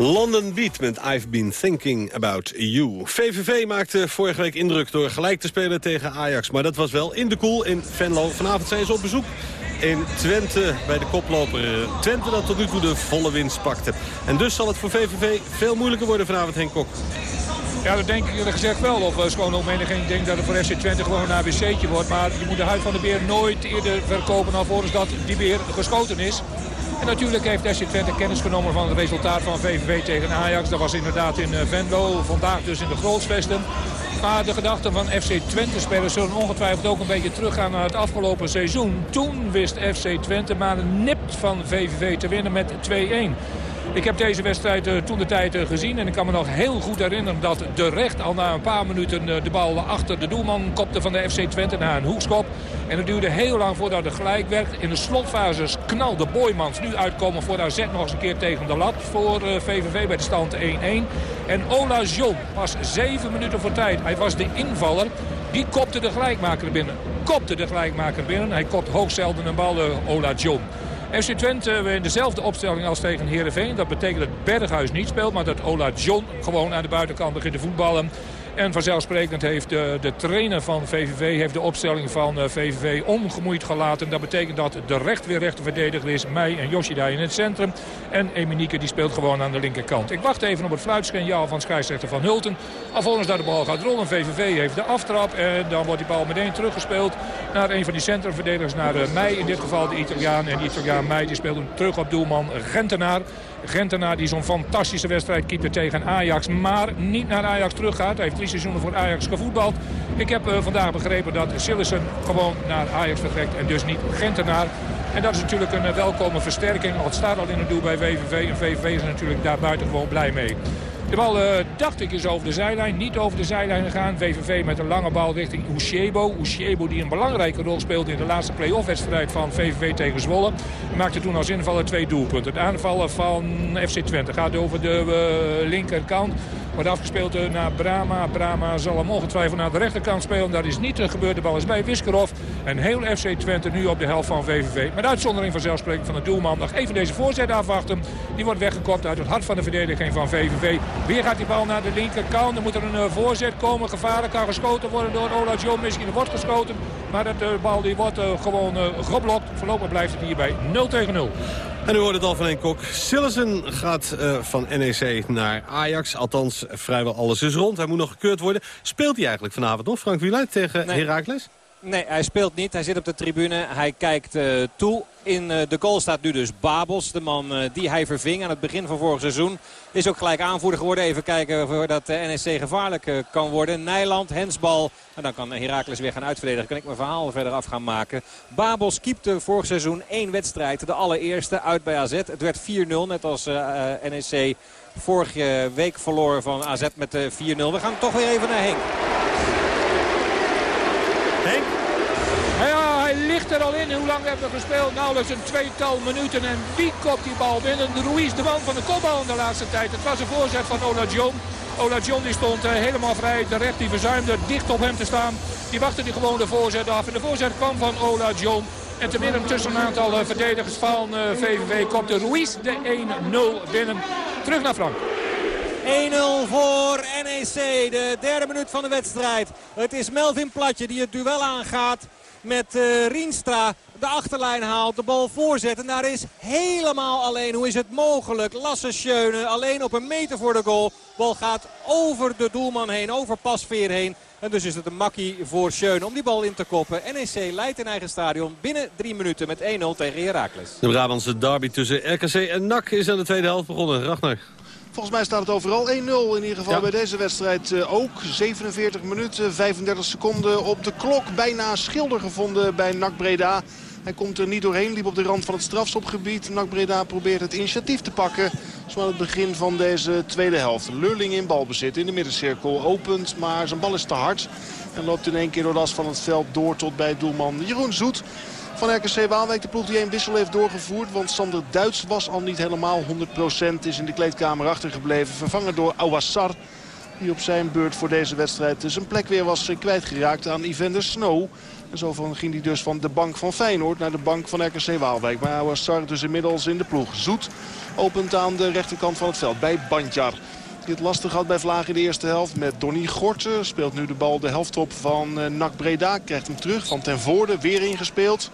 London Beat met I've Been Thinking About You. VVV maakte vorige week indruk door gelijk te spelen tegen Ajax. Maar dat was wel in de koel in Venlo. Vanavond zijn ze op bezoek in Twente bij de koploper. Twente dat tot nu toe de volle winst pakte. En dus zal het voor VVV veel moeilijker worden vanavond, Henk Kok.
Ja, dat denk ik eerlijk gezegd wel. Of uh, gewoon ook menigeen denkt dat het voor FC Twente gewoon een ABC'tje wordt. Maar je moet de huid van de beer nooit eerder verkopen alvorens dat die beer geschoten is. En natuurlijk heeft FC Twente kennis genomen van het resultaat van VVV tegen Ajax. Dat was inderdaad in eh, Venlo, vandaag dus in de Grootsvesten. Maar de gedachten van FC Twente-spelers zullen ongetwijfeld ook een beetje teruggaan naar het afgelopen seizoen. Toen wist FC Twente maar een nipt van VVV te winnen met 2-1. Ik heb deze wedstrijd uh, toen de tijd uh, gezien. En ik kan me nog heel goed herinneren dat de recht al na een paar minuten uh, de bal achter de doelman kopte van de FC Twente na een hoekschop. En het duurde heel lang voordat het gelijk werd. In de slotfases knalde Boymans nu uitkomen voor AZ nog eens een keer tegen de lat. Voor VVV bij de stand 1-1. En Ola John was zeven minuten voor tijd. Hij was de invaller. Die kopte de gelijkmaker binnen. Kopte de gelijkmaker binnen. Hij kopt hoogst zelden een bal, Ola John. FC Twente in dezelfde opstelling als tegen Heerenveen. Dat betekent dat Berghuis niet speelt, maar dat Ola John gewoon aan de buitenkant begint te voetballen. En vanzelfsprekend heeft de, de trainer van VVV heeft de opstelling van VVV eh, ongemoeid gelaten. Dat betekent dat de recht weer rechterverdediger is. Mij en Yoshida in het centrum. En Eminieke die speelt gewoon aan de linkerkant. Ik wacht even op het fluitsignaal van scheidsrechter Van Hulten. Alvorens dat de bal gaat rollen. VVV heeft de aftrap. En dan wordt die bal meteen teruggespeeld naar een van die centrumverdedigers. Naar uh, Mij in dit geval de Italiaan. En die Italiaan Mij die speelt hem terug op doelman Gentenaar. Gentenaar die zo'n fantastische wedstrijd keeper tegen Ajax. Maar niet naar Ajax teruggaat. Hij heeft drie seizoenen voor Ajax gevoetbald. Ik heb uh, vandaag begrepen dat Sillessen gewoon naar Ajax vertrekt. En dus niet Gentenaar. En dat is natuurlijk een uh, welkome versterking. Al het staat al in het doel bij VVV. En VVV is natuurlijk daar buiten gewoon blij mee. De bal, uh, dacht ik, is over de zijlijn. Niet over de zijlijn gegaan. VVV met een lange bal richting Ushebo. Ushebo die een belangrijke rol speelde in de laatste play-off wedstrijd van VVV tegen Zwolle. Maakte toen als invaller twee doelpunten. Het aanvallen van FC Twente gaat over de linkerkant. Wordt afgespeeld naar Brama. Brama zal hem ongetwijfeld naar de rechterkant spelen. Dat is niet gebeurd. De bal is bij Wiskerov. En heel FC Twente nu op de helft van VVV. Met uitzondering vanzelfsprekend van de doelman. Nog even deze voorzet afwachten. Die wordt weggekopt uit het hart van de verdediging van VVV. Weer gaat die bal naar de linkerkant. Er moet er een voorzet komen. Gevaarlijk kan geschoten worden door Ola John. Misschien wordt geschoten. Maar de bal die wordt gewoon geblokt. Voorlopig blijft het hierbij 0 tegen 0.
En u hoort het al van een kok. Sillessen gaat uh, van NEC naar Ajax. Althans, vrijwel alles is rond. Hij moet nog gekeurd worden. Speelt hij eigenlijk vanavond nog, Frank Wieluid, tegen nee. Heracles?
Nee, hij speelt niet. Hij zit op de tribune. Hij kijkt uh, toe. In uh, de goal staat nu dus Babels. De man uh, die hij verving aan het begin van vorig seizoen. Is ook gelijk aanvoerder geworden. Even kijken voordat de NSC gevaarlijk kan worden. Nijland, hensbal. En dan kan Heracles weer gaan uitverdedigen. Kan ik mijn verhaal verder af gaan maken. Babels keepte vorig seizoen één wedstrijd. De allereerste uit bij AZ. Het werd 4-0 net als NSC vorige week verloren van AZ met 4-0. We gaan toch weer even naar Henk.
Ja, hij ligt er al in. Hoe lang hebben we gespeeld? Nauwelijks een tweetal minuten. En wie kopt die bal binnen? Ruiz, de man van de kopbal in de laatste tijd. Het was een voorzet van Ola John. Ola John die stond uh, helemaal vrij. De recht die verzuimde dicht op hem te staan. Die wachtte die gewoon de voorzet af. En de voorzet kwam van Ola John. En te midden tussen een aantal uh, verdedigers van VVV kopte Ruiz de 1-0 binnen. Terug naar Frank.
1-0 voor NEC. De derde minuut van de wedstrijd. Het is Melvin Platje die het duel aangaat met uh, Rienstra. De achterlijn haalt, de bal voorzet. En daar is helemaal alleen. Hoe is het mogelijk? Lasse Schöne alleen op een meter voor de goal. Bal gaat over de doelman heen, over Pasveer heen. En dus is het een makkie voor Schöne om die bal in te koppen. NEC leidt in eigen stadion binnen drie minuten met 1-0 tegen Heracles.
De Brabantse derby tussen RKC en NAC is aan de tweede helft begonnen. Ragnar.
Volgens mij staat het overal 1-0 in ieder geval ja. bij deze wedstrijd uh, ook. 47 minuten, 35 seconden op de klok. Bijna schilder gevonden bij NAC Breda. Hij komt er niet doorheen, liep op de rand van het strafstopgebied. NAC Breda probeert het initiatief te pakken. Zo aan het begin van deze tweede helft. Lurling in balbezit in de middencirkel. Opent, maar zijn bal is te hard. En loopt in één keer door de as van het veld door tot bij doelman Jeroen Zoet van RKC Waalwijk. De ploeg die een wissel heeft doorgevoerd. Want Sander Duits was al niet helemaal 100%. Is in de kleedkamer achtergebleven. Vervangen door Awassar. Die op zijn beurt voor deze wedstrijd zijn plek weer was kwijtgeraakt aan Evander Snow. En zo van ging hij dus van de bank van Feyenoord naar de bank van RKC Waalwijk. Maar Awassar dus inmiddels in de ploeg. Zoet opent aan de rechterkant van het veld bij Bandjar. Die het lastig had bij Vlaag in de eerste helft met Donny Gorten. Speelt nu de bal de helft op van uh, NAC Breda. Krijgt hem terug van Ten Voorde. Weer ingespeeld.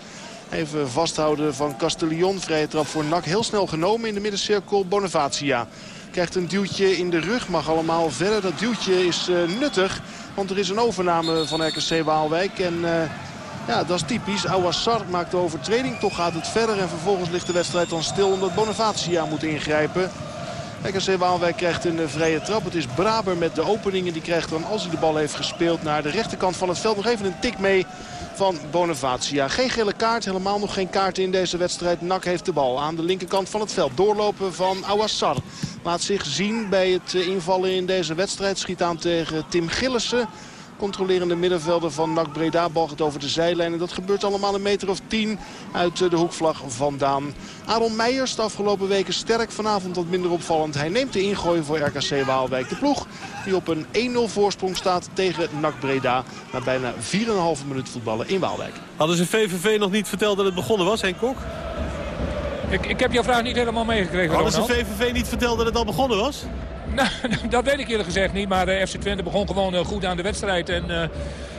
Even vasthouden van Castellion. Vrije trap voor NAC. Heel snel genomen in de middencirkel Bonavacia. Krijgt een duwtje in de rug. Mag allemaal verder. Dat duwtje is uh, nuttig. Want er is een overname van RKC Waalwijk. En... Uh, ja, dat is typisch. Awassar maakt de overtreding. Toch gaat het verder. En vervolgens ligt de wedstrijd dan stil omdat Bonavacia moet ingrijpen. RKC Waalwijk krijgt een eh, vrije trap. Het is Braber met de openingen. Die krijgt dan, als hij de bal heeft gespeeld, naar de rechterkant van het veld. Nog even een tik mee van Bonavacia. Geen gele kaart, helemaal nog geen kaart in deze wedstrijd. Nak heeft de bal aan de linkerkant van het veld. Doorlopen van Awassar. Laat zich zien bij het eh, invallen in deze wedstrijd. Schiet aan tegen Tim Gillissen. Controlerende middenvelder van NAC Breda. Bal gaat over de zijlijn. En dat gebeurt allemaal een meter of tien uit de hoekvlag vandaan. Aaron Meijers de afgelopen weken sterk. Vanavond wat minder opvallend. Hij neemt de ingooi voor RKC Waalwijk. De ploeg die op een 1-0 voorsprong staat tegen NAC Breda. Na bijna 4,5 minuut voetballen in Waalwijk.
Hadden ze VVV nog niet verteld dat het begonnen was, Henk Kok?
Ik, ik heb jouw vraag niet helemaal meegekregen,
Hadden ze VVV niet verteld dat het al begonnen was?
Nou, dat weet ik eerlijk gezegd niet. Maar uh, FC Twente begon gewoon uh, goed aan de wedstrijd. En uh,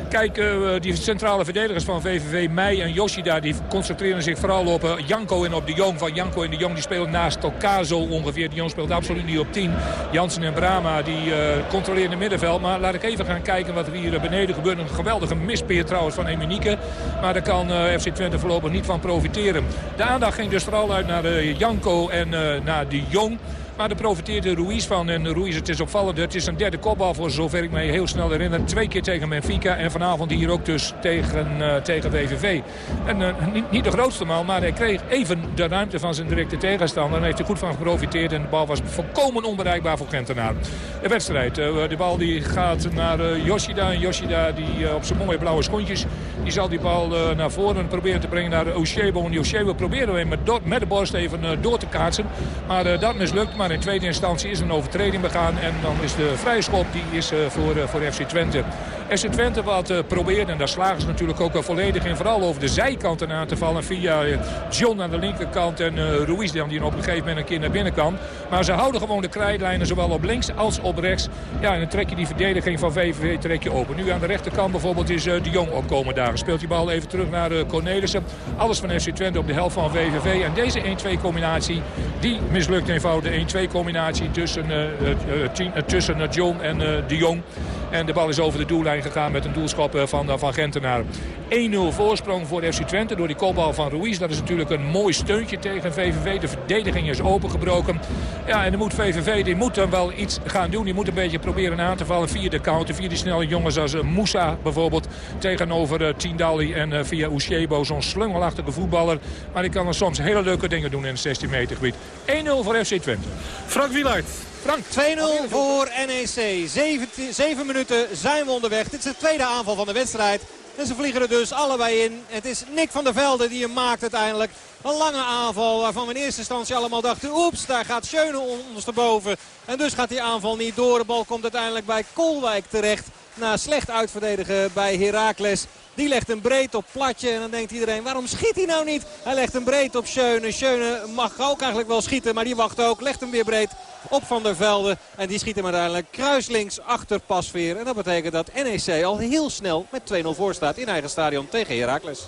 kijk, die centrale verdedigers van VVV, Meij en Yoshida... die concentreren zich vooral op Janko en op de Jong. Van Janko en de Jong die spelen naast elkaar ongeveer. De Jong speelt absoluut niet op 10. Jansen en Brama die controleren het middenveld. Maar laat ik even gaan kijken wat er hier beneden gebeurt. Een geweldige mispeer trouwens van Eminieke. Maar daar kan FC Twente voorlopig niet van profiteren. De aandacht ging dus vooral uit naar Janko en naar de Jong... Maar daar profiteerde Ruiz van. En Ruiz, het is opvallend. Het is een derde kopbal voor zover ik me heel snel herinner. Twee keer tegen Benfica. En vanavond hier ook dus tegen, uh, tegen VVV. En uh, niet, de grootste man, maar hij kreeg even de ruimte van zijn directe tegenstander. En heeft er goed van geprofiteerd. En de bal was volkomen onbereikbaar voor Gentenaar. De wedstrijd. Uh, de bal die gaat naar Yoshida. En Yoshida die op zijn mooie blauwe schoentjes. Die zal die bal naar voren proberen te brengen naar Oshebo. En Oshebo probeerde hem met, met de borst even door te kaatsen. Maar dat mislukt. Maar in tweede instantie is een overtreding begaan. En dan is de vrije schop die is uh, voor, uh, voor FC Twente. FC Twente wat uh, probeert, en daar slagen ze natuurlijk ook volledig in. Vooral over de zijkanten aan te vallen. Via John aan de linkerkant en Ruiz dan die op een gegeven moment een keer naar binnen kan. Maar ze houden gewoon de krijtlijnen zowel op links als op rechts. Ja, en dan trek je die verdediging van VVV trek je open. Nu aan de rechterkant bijvoorbeeld is de Jong opkomen daar. Speelt die bal even terug naar Cornelissen. Alles van FC Twente op de helft van VVV. En deze 1-2 combinatie, die mislukt eenvoudig. De 1-2 combinatie tussen, uh, uh, tussen John en de Jong. En de bal is over de doellijn gegaan met een doelschop van, van Gentenaar. 1-0 voorsprong voor FC Twente door die kopbal van Ruiz. Dat is natuurlijk een mooi steuntje tegen VVV. De verdediging is opengebroken. Ja, en dan moet VVV die moet dan wel iets gaan doen. Die moet een beetje proberen aan te vallen via de counter. Via die snelle jongens als Moussa bijvoorbeeld. Tegenover Tindalli en via Ushebo. Zo'n slungelachtige voetballer. Maar die kan dan soms hele leuke dingen doen in het 16 meter gebied. 1-0 voor FC Twente.
Frank Wielaert.
Frank 2-0 voor NEC. 7 minuten zijn we onderweg. Dit is de tweede aanval van de wedstrijd. En ze vliegen er dus allebei in. Het is Nick van der Velde die hem maakt uiteindelijk. Een lange aanval waarvan we in eerste instantie allemaal dachten... oeps, daar gaat Schöne ondersteboven. En dus gaat die aanval niet door. De bal komt uiteindelijk bij Kolwijk terecht. Na slecht uitverdedigen bij Heracles. Die legt een breed op platje. En dan denkt iedereen, waarom schiet hij nou niet? Hij legt een breed op Schöne. Schöne mag ook eigenlijk wel schieten, maar die wacht ook. Legt hem weer breed op Van der Velde. En die schiet hem uiteindelijk kruislinks achter Pasveer. En dat betekent dat NEC al heel snel met 2-0 voor staat in eigen stadion tegen Heracles.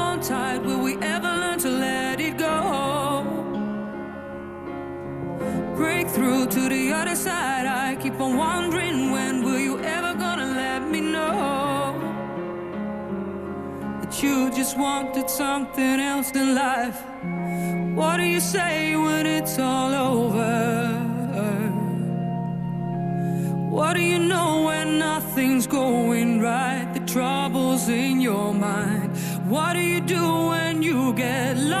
just wanted something else in life. What do you say when it's all over? What do you know when nothing's going right? The trouble's in your mind. What do you do when you get lost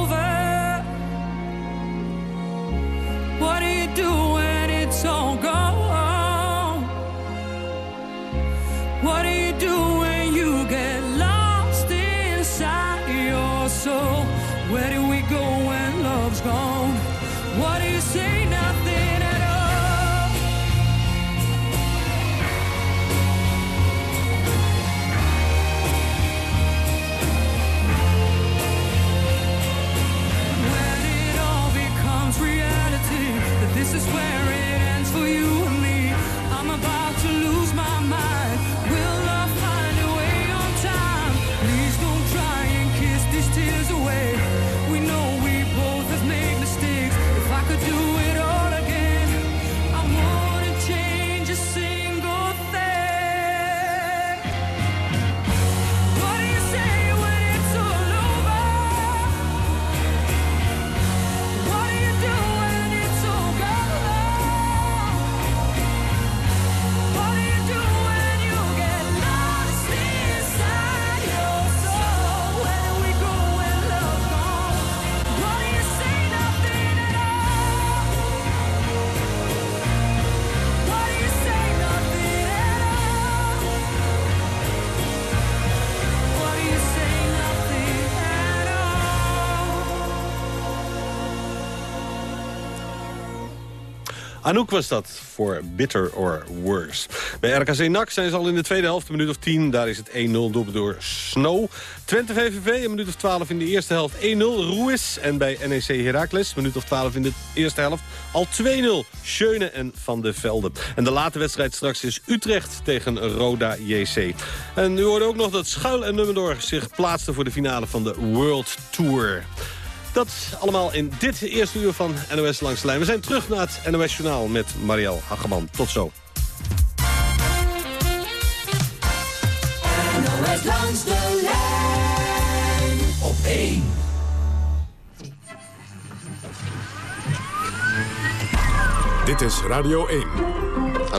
Anouk was dat voor Bitter or Worse. Bij RKC NAC zijn ze al in de tweede helft, een minuut of 10. Daar is het 1-0 doelpunt door Snow. Twente VVV, een minuut of 12 in de eerste helft 1-0. Ruiz. En bij NEC Heracles, een minuut of 12 in de eerste helft, al 2-0. Schöne en Van de Velde. En de late wedstrijd straks is Utrecht tegen Roda JC. En u hoorde ook nog dat Schuil en Nummerdoor zich plaatsten voor de finale van de World Tour. Dat allemaal in dit eerste uur van NOS Langs de Lijn. We zijn terug naar het NOS Journaal met Marielle Hageman. Tot zo.
NOS langs de lijn op 1.
Dit is Radio 1.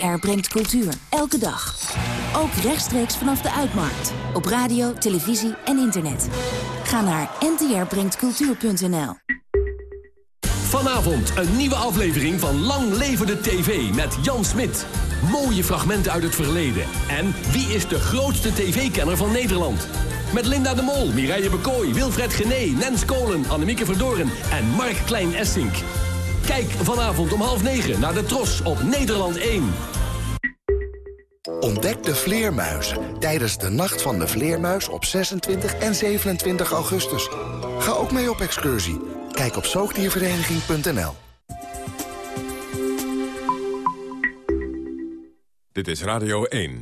NTR brengt cultuur. Elke dag. Ook rechtstreeks vanaf de Uitmarkt. Op radio, televisie en internet. Ga naar ntrbrengtcultuur.nl
Vanavond een nieuwe aflevering van Lang Leven de TV met Jan Smit. Mooie fragmenten uit het verleden. En wie is de grootste tv-kenner van Nederland? Met Linda de Mol, Mireille Bekooi, Wilfred Gené, Nens Kolen, Annemieke Verdoren en Mark Klein-Essink. Kijk vanavond om half negen naar de Tros op Nederland 1.
Ontdek de vleermuizen tijdens de Nacht van de Vleermuis op 26 en 27 augustus. Ga ook mee op excursie. Kijk op zoogdiervereniging.nl
Dit is Radio 1.